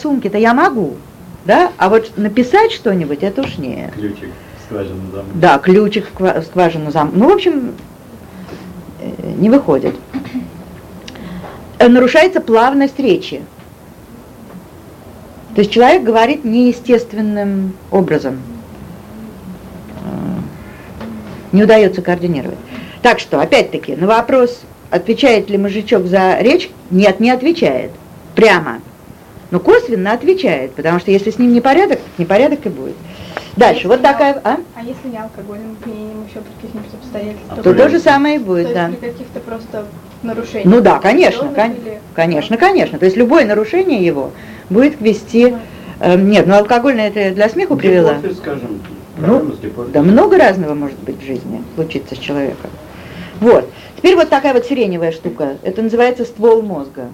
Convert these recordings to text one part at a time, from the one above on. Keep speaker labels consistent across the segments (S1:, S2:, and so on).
S1: сумке-то я могу, да, а вот написать что-нибудь, это уж не.
S2: Ключик в скважину замок.
S1: Да, ключик в ква- в скважину замок. Ну, в общем, э, не выходит. Э, Нарушается плавность речи. То есть человек говорит неестественным образом. Э, Не удается координировать. Так что, опять-таки, на вопрос, отвечает ли мужичок за речь, нет, не отвечает. Прямо. Но косвенно отвечает, потому что если с ним непорядок, непорядок и будет. Дальше, вот такая... А?
S3: А если не алкогольным опьянением еще при каких-нибудь обстоятельствах?
S1: То то же самое и
S3: То
S1: будет,
S3: есть
S1: да.
S3: при каких-то просто нарушениях?
S1: Ну да, конечно, кон-
S3: или-
S1: конечно, конечно. То есть любое нарушение его будет вести... э, нет, ну алкогольное это для смеху привела.
S2: Гипофиз, скажем,
S1: Ну. Да много разного может быть в жизни случиться с человеком. Вот. Теперь вот такая вот сиреневая штука. Это называется ствол мозга.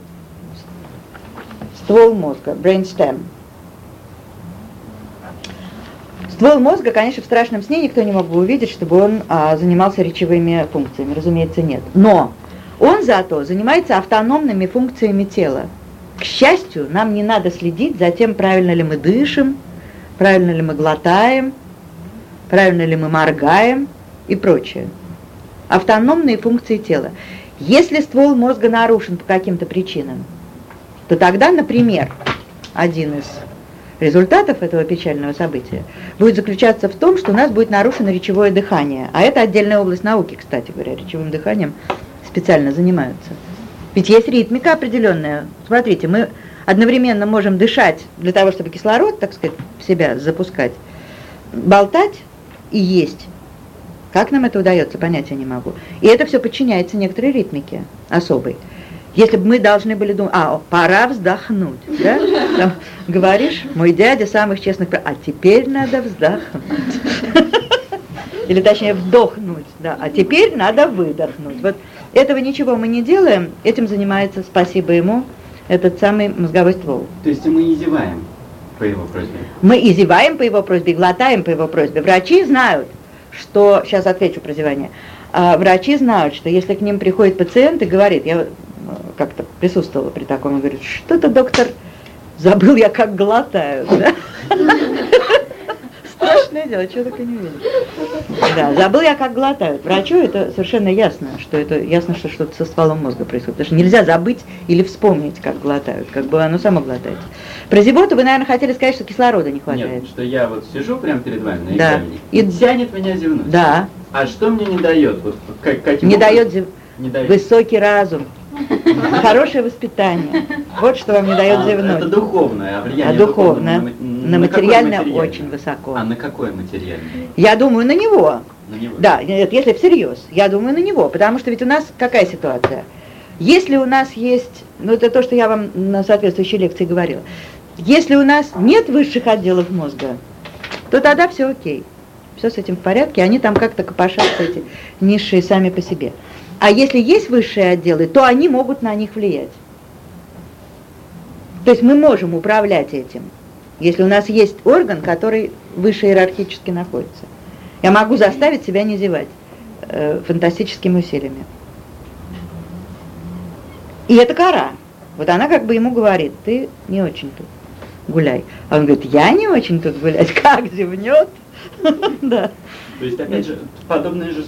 S1: Ствол мозга, brainstem. Ствол мозга, конечно, в страшном сне никто не мог бы увидеть, чтобы он а, занимался речевыми функциями, разумеется, нет. Но он зато занимается автономными функциями тела. К счастью, нам не надо следить за тем, правильно ли мы дышим, правильно ли мы глотаем, правильно ли мы моргаем и прочее. Автономные функции тела. Если ствол мозга нарушен по каким-то причинам, то тогда, например, один из результатов этого печального события будет заключаться в том, что у нас будет нарушено речевое дыхание. А это отдельная область науки, кстати говоря, речевым дыханием специально занимаются. Ведь есть ритмика определенная. Смотрите, мы одновременно можем дышать для того, чтобы кислород, так сказать, в себя запускать, болтать и есть. Как нам это удается, понятия не могу. И это все подчиняется некоторой ритмике особой. Если бы мы должны были думать, а, пора вздохнуть, да? Там, говоришь, мой дядя самых честных, а теперь надо вздохнуть. Или точнее вдохнуть, да, а теперь надо выдохнуть. Вот этого ничего мы не делаем, этим занимается, спасибо ему, этот самый мозговой ствол.
S2: То есть мы не зеваем по его просьбе.
S1: Мы и зеваем по его просьбе, и глотаем по его просьбе. Врачи знают, что, сейчас отвечу про зевание, А, врачи знают, что если к ним приходит пациент и говорит, я как-то присутствовала при таком, он говорит, что-то, доктор, забыл я, как глотаю. да?» Страшное дело, чего только не видел. Да, забыл я, как глотают. Врачу это совершенно ясно, что это ясно, что что-то со стволом мозга происходит. Потому что нельзя забыть или вспомнить, как глотают, как бы оно само глотается. Про зевоту вы, наверное, хотели сказать, что кислорода не хватает.
S2: Нет, что я вот сижу прямо перед вами на
S1: Да.
S2: экзамене,
S1: И-
S2: и тянет меня зевнуть.
S1: Да,
S2: А что мне не дает? Вот как, каким
S1: не
S2: образом?
S1: дает зев...
S2: Не дает.
S1: высокий разум, хорошее воспитание. Вот что вам не дает
S2: А, Это
S1: зевнуть.
S2: духовное, а
S1: А
S2: влияние
S1: духовное,
S2: духовного
S1: на
S2: какое
S1: материальное очень высоко.
S2: А на какое материальное?
S1: Я думаю, на него.
S2: На него?
S1: Да, если всерьез, я думаю на него, потому что ведь у нас какая ситуация? Если у нас есть, ну это то, что я вам на соответствующей лекции говорила, если у нас нет высших отделов мозга, то тогда все окей, все с этим в порядке, они там как-то копошатся, эти низшие сами по себе. А если есть высшие отделы, то они могут на них влиять. То есть мы можем управлять этим, если у нас есть орган, который выше иерархически находится. Я могу заставить себя не зевать э, фантастическими усилиями. И это кора. Вот она как бы ему говорит, ты не очень тут гуляй. А он говорит, я не очень тут гулять, как зевнет. Да.
S2: То есть, опять же, подобное же,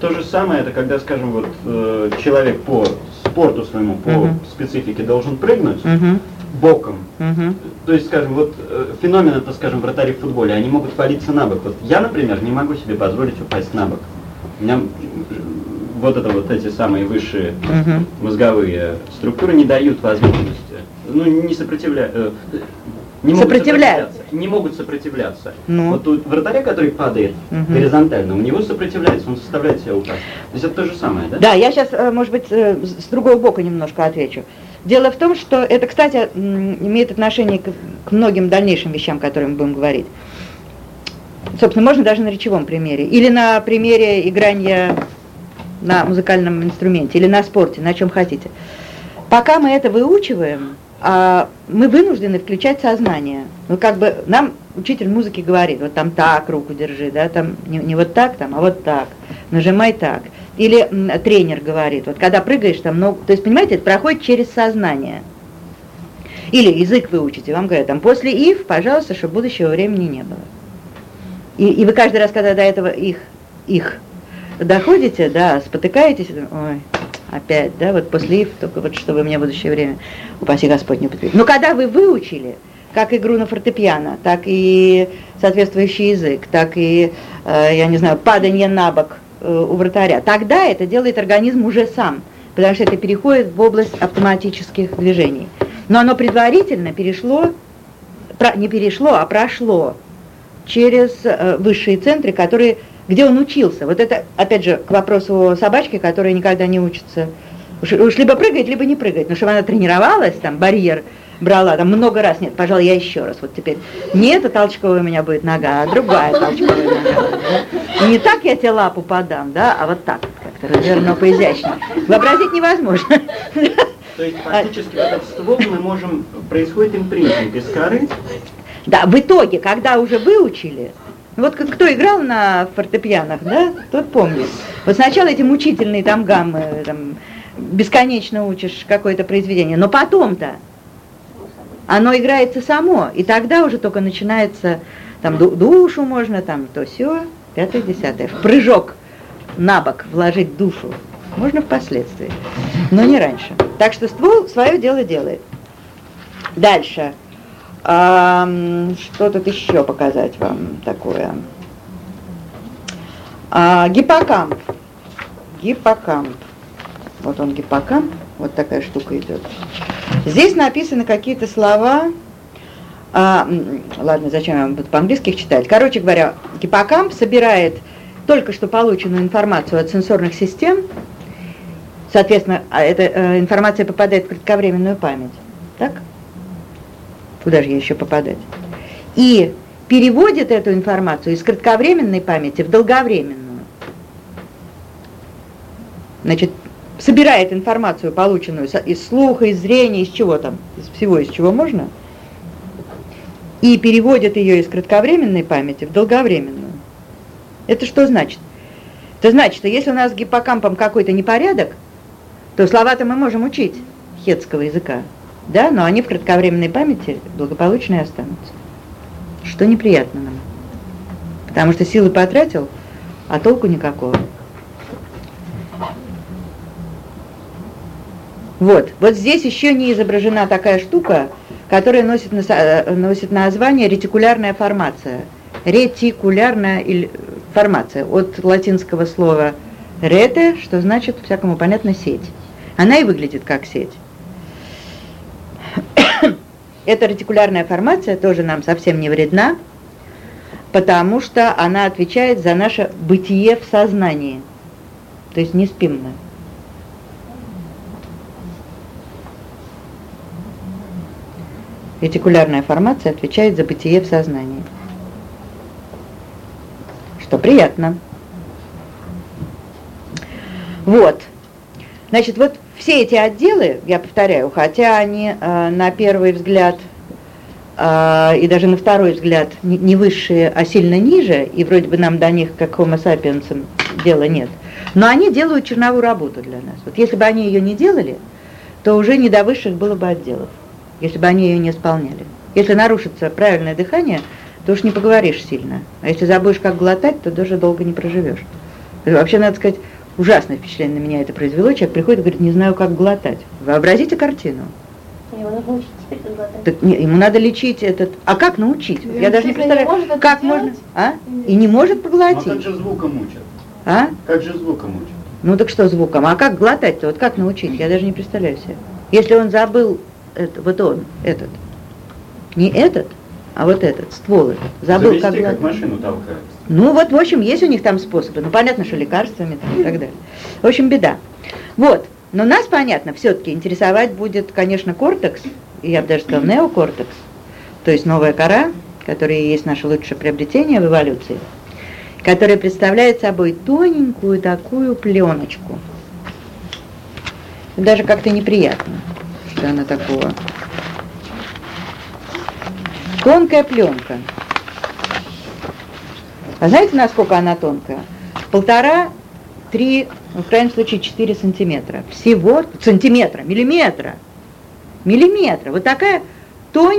S2: то же самое, это когда, скажем, вот э, человек по спорту своему, по специфике должен прыгнуть боком. То есть, скажем, вот э, феномен это, скажем, вратари в футболе, они могут валиться на бок. Вот я, например, не могу себе позволить упасть на бок. У меня вот это вот эти самые высшие
S1: Мгм.
S2: мозговые структуры не дают возможности, ну не сопротивляют, не могут
S1: Сопротивляются.
S2: не могут сопротивляться.
S1: Ну.
S2: Вот у вратаря, который падает
S1: Мгм.
S2: горизонтально, у него сопротивляется, он заставляет себя упасть. То есть это то же самое, да?
S1: Да, я сейчас, может быть, э, с другого бока немножко отвечу. Дело в том, что это, кстати, имеет отношение к, к многим дальнейшим вещам, о которых мы будем говорить. Собственно, можно даже на речевом примере. Или на примере играния на музыкальном инструменте, или на спорте, на чем хотите. Пока мы это выучиваем, а, мы вынуждены включать сознание. Ну, как бы нам учитель музыки говорит, вот там так руку держи, да, там не, не вот так, там, а вот так, нажимай так. Или тренер говорит, вот когда прыгаешь, там, ну, то есть, понимаете, это проходит через сознание. Или язык вы учите, вам говорят, там, после if, пожалуйста, чтобы будущего времени не было. И, и вы каждый раз, когда до этого их, их доходите, да, спотыкаетесь, ой, опять, да, вот после if, только вот чтобы у меня будущее время, упаси Господь, не употребить. Но когда вы выучили, как игру на фортепиано, так и соответствующий язык, так и, э, я не знаю, падание на бок э, у вратаря, тогда это делает организм уже сам, потому что это переходит в область автоматических движений. Но оно предварительно перешло, не перешло, а прошло через э, высшие центры, которые, где он учился. Вот это, опять же, к вопросу о собачке, которая никогда не учится. Уж, либо прыгает, либо не прыгает. Но чтобы она тренировалась, там, барьер брала, там, много раз, нет, пожалуй, я еще раз, вот теперь. Не эта толчковая у меня будет нога, а другая толчковая нога. Да? Не так я тебе лапу подам, да, а вот так, как-то разверну поизящнее. Вообразить невозможно.
S2: То есть фактически в этот ствол мы можем, происходит импринтинг из коры,
S1: да, в итоге, когда уже выучили, вот кто играл на фортепианах, да, тот помнит. Вот сначала эти мучительные там гаммы, там, бесконечно учишь какое-то произведение, но потом-то оно играется само, и тогда уже только начинается, там душу можно, там то все, пятое, десятое, в прыжок на бок вложить душу можно впоследствии, но не раньше. Так что ствол свое дело делает. Дальше. А, что тут еще показать вам такое? А, гиппокамп. Гиппокамп. Вот он гиппокамп, вот такая штука идет. Здесь написаны какие-то слова. А, ладно, зачем я вам буду по-английски их читать? Короче говоря, гиппокамп собирает только что полученную информацию от сенсорных систем, соответственно, а эта э, информация попадает в кратковременную память. Так? Куда же ей еще попадать, и переводит эту информацию из кратковременной памяти в долговременную. Значит, собирает информацию, полученную из слуха, из зрения, из чего там, из всего, из чего можно, и переводит ее из кратковременной памяти в долговременную. Это что значит? Это значит, что если у нас с гиппокампом какой-то непорядок, то слова-то мы можем учить хетского языка да, но они в кратковременной памяти благополучно и останутся. Что неприятно нам. Потому что силы потратил, а толку никакого. Вот, вот здесь еще не изображена такая штука, которая носит, э, носит название ретикулярная формация. Ретикулярная формация от латинского слова рете, что значит, всякому понятно, сеть. Она и выглядит как сеть. Эта ретикулярная формация тоже нам совсем не вредна, потому что она отвечает за наше бытие в сознании. То есть не спим мы. Ретикулярная формация отвечает за бытие в сознании. Что приятно. Вот. Значит, вот все эти отделы, я повторяю, хотя они э, на первый взгляд э, и даже на второй взгляд не, не высшие, а сильно ниже, и вроде бы нам до них, как homo sapiens, дела нет, но они делают черновую работу для нас. Вот если бы они ее не делали, то уже не до высших было бы отделов, если бы они ее не исполняли. Если нарушится правильное дыхание, то уж не поговоришь сильно. А если забудешь, как глотать, то даже долго не проживешь. Вообще, надо сказать, ужасное впечатление на меня это произвело. Человек приходит и говорит, не знаю, как глотать. Вообразите картину.
S4: Его надо научить теперь как глотать.
S1: Так, не, ему надо лечить этот. А как научить?
S3: И
S1: Я даже не представляю,
S3: не может
S1: как
S3: это
S1: можно.
S3: делать?
S1: А? И не может
S2: ну, а как же звуком учат?
S1: А?
S2: Как же звуком учат?
S1: Ну так что звуком? А как глотать-то? Вот как научить? Я даже не представляю себе. Если он забыл это, вот он, этот, не этот, а вот этот, ствол этот, забыл,
S2: Завести,
S1: как
S2: как
S1: глотать.
S2: машину толкают.
S1: Ну вот, в общем, есть у них там способы. Ну, понятно, что лекарствами и так далее. В общем, беда. Вот. Но нас, понятно, все-таки интересовать будет, конечно, кортекс, и я бы даже сказала неокортекс, то есть новая кора, которая и есть наше лучшее приобретение в эволюции, которая представляет собой тоненькую такую пленочку. Даже как-то неприятно, что она такого. Тонкая пленка. А знаете, насколько она тонкая? Полтора, три, ну, в крайнем случае, четыре сантиметра. Всего сантиметра, миллиметра. Миллиметра. Вот такая не